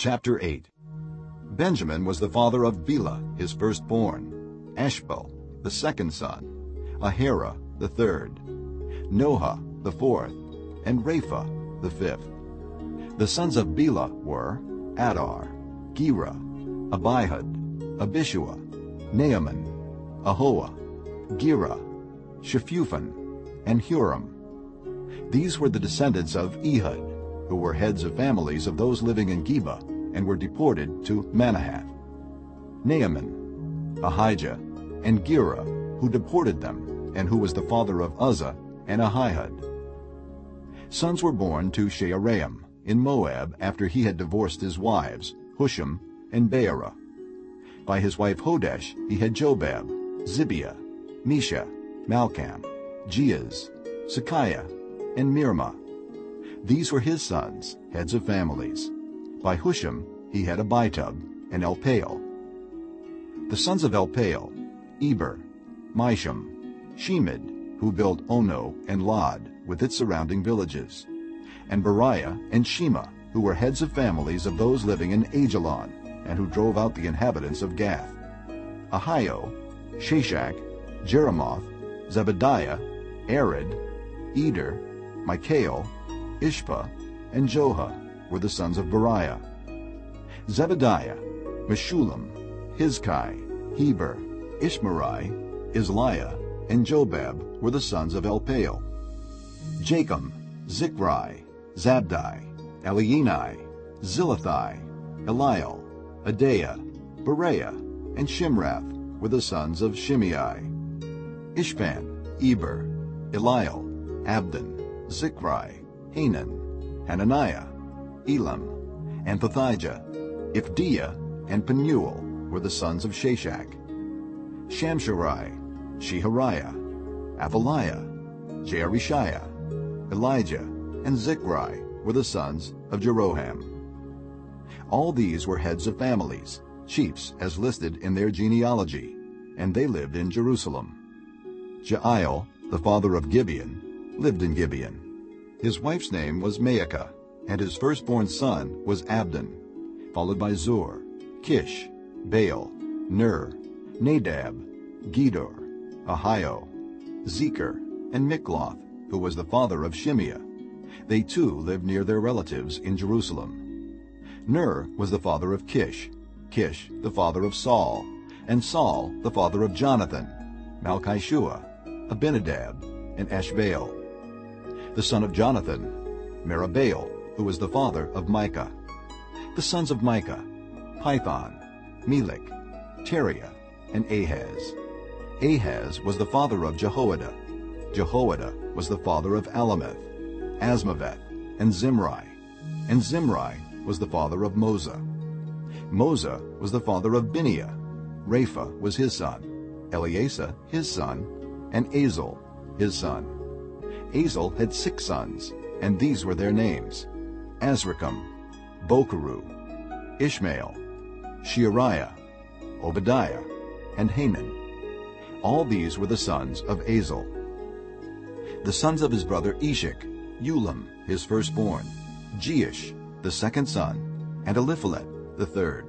Chapter 8 Benjamin was the father of Bela, his firstborn, Ashbel, the second son, Aharah, the third, Nohah, the fourth, and Rapha, the fifth. The sons of Bela were Addar, Gera, Abihud, Abishua, Naaman, Ahoah, Gera, Shephuphan, and Huram. These were the descendants of Ehud, who were heads of families of those living in Geba and were deported to Manahath. Naaman, Ahijah, and Gera, who deported them, and who was the father of Uzza and Ahihud. Sons were born to Shaharaim in Moab after he had divorced his wives, Hushim and Baara. By his wife Hodesh he had Jobab, Zibia, Mesha, Malkam, Jeuz, Sakia, and Mirmah. These were his sons, heads of families. By Hushim he had Abitub and Elpaal. The sons of Elpaal, Eber, Misham, Shemed, who built Ono and Lod with its surrounding villages, and Beriah and Shema, who were heads of families of those living in Aijalon, and who drove out the inhabitants of Gath. Ahio, Shashak, Jeremoth, Zebadiah, Arad, Eder, Michael, Ishpah, and Joha were the sons of Beriah. Zebadiah, Meshullam, Hizki, Heber, Ishmerai, Izliah, and Jobab were the sons of Elpaal. Jakim, Zikri, Zabdi, Elienai, Zillethai, Eliel, Adaiah, Beraiah, and Shimrath were the sons of Shimei. Ishpan, Eber, Eliel, Abdon, Zikri, Hanan, Hananiah, Elam, Anthothijah, Iphdeiah, and Penuel were the sons of Shashak. Shamsherai, Shehariah, Athaliah, Jaareshiah, Elijah, and Zikri were the sons of Jeroham. All these were heads of families, chiefs as listed in their genealogy, and they lived in Jerusalem. Jeiel, the father of Gibeon, lived in Gibeon. His wife's name was Maakah, and his firstborn son was Abdon, followed by Zur, Kish, Baal, Ner, Nadab, Gedor, Ahio, Zeker, and Mikloth, who was the father of Shimeah. They too lived near their relatives in Jerusalem. Ner was the father of Kish, Kish the father of Saul, and Saul the father of Jonathan, Malki-Shua, Abinadab, and Esh-Baal. The son of Jonathan, Merib-Baal, who was the father of Micah. The sons of Micah, Pithon, Melek, Tarea, and Ahaz. Ahaz was the father of Jehoaddah. Jehoaddah was the father of Alemeth, Azmaveth, and Zimri. And Zimri was the father of Moza. Moza was the father of Binea. Raphah was his son, Eleasah his son, and Azel his son. Azel had six sons, and these were their names, Azrikam, Bokeru, Ishmael, Sheariah, Obadiah, and Hanan. All these were the sons of Azel. The sons of his brother Eshek, Ulam, his firstborn, Jeush, the second son, and Eliphelet, the third.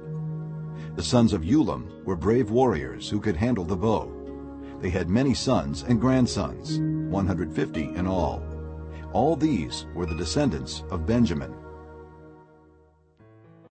The sons of Ulam were brave warriors who could handle the bow. They had many sons and grandsons, 150 in all. All these were the descendants of Benjamin.